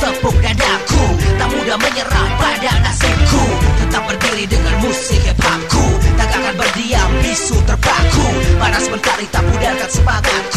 tepuk dadaku. Tak mudah menyerah pada nasibku. Tetap berdiri dengan musik Tak akan berdiam bisu terpaku. Panas mentari tak pudarkan semangatku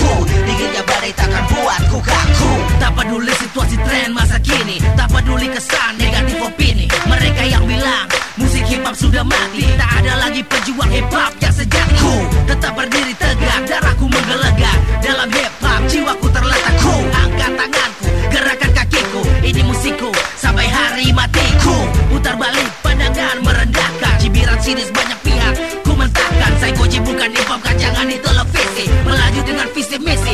Tak peduli kesan negatif opini. Mereka yang bilang musik hip hop sudah mati. Tak ada lagi pejuang hip hop yang sejati. Tetap berdiri tegak Darahku menggelegak Dalam hip hop jiwaku terletak. Ku angkat tanganku Gerakan kakiku. Ini musikku Sampai hari matiku Putar balik pandangan merendahkan. Cibiran sinis banyak pihak Ku mentahkan. Psychoji bukan hip hop kacangan di televisi Melaju dengan visi misi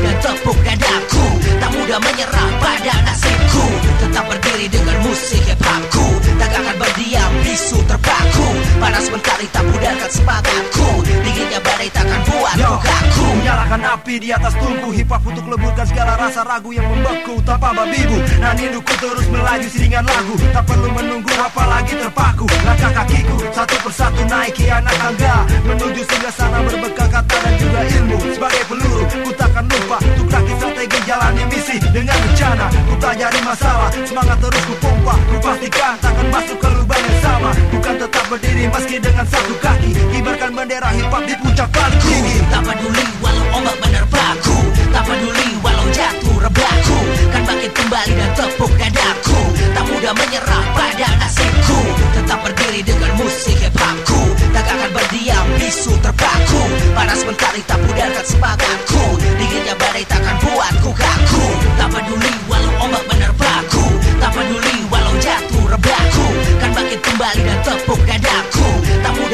dan tepuk dadaku. Tak mudah menyerah pada nasibku. Tetap berdiri dengan musik hip hopku Tak akan berdiam bisu terpaku. Panas mentari tak pudarkan semangatku. Dinginnya badai takkan buatku kaku Menyalakan api di atas tungku. Hip hop untuk leburkan segala rasa ragu yang membeku. Tanpa babibu Nah ninduku terus melaju siringan lagu. Tak perlu menunggu apalagi terpaku. Langkah kakiku satu persatu naiki anak tangga. Menuju singgah sana berbekal kata dan berdiri dengan satu kaki. Kibarkan bendera hip hop di puncak paling Tak peduli walau ombak menerpaku Tak peduli walau jatuh rebahku Kan bangkit kembali dan tepuk dadaku. Tak mudah menyerah pada nasibku. Tetap berdiri dengan musik hip hopku Tak akan berdiam bisu terpaku. Panas mentari tak pudarkan semangatku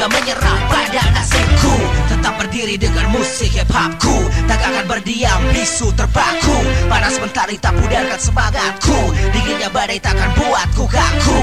mudah menyerah pada nasibku. Tetap berdiri dengan musik hip hopku Tak akan berdiam bisu terpaku. Panas mentari tak pudarkan semangatku. Dinginnya badai takkan buatku kaku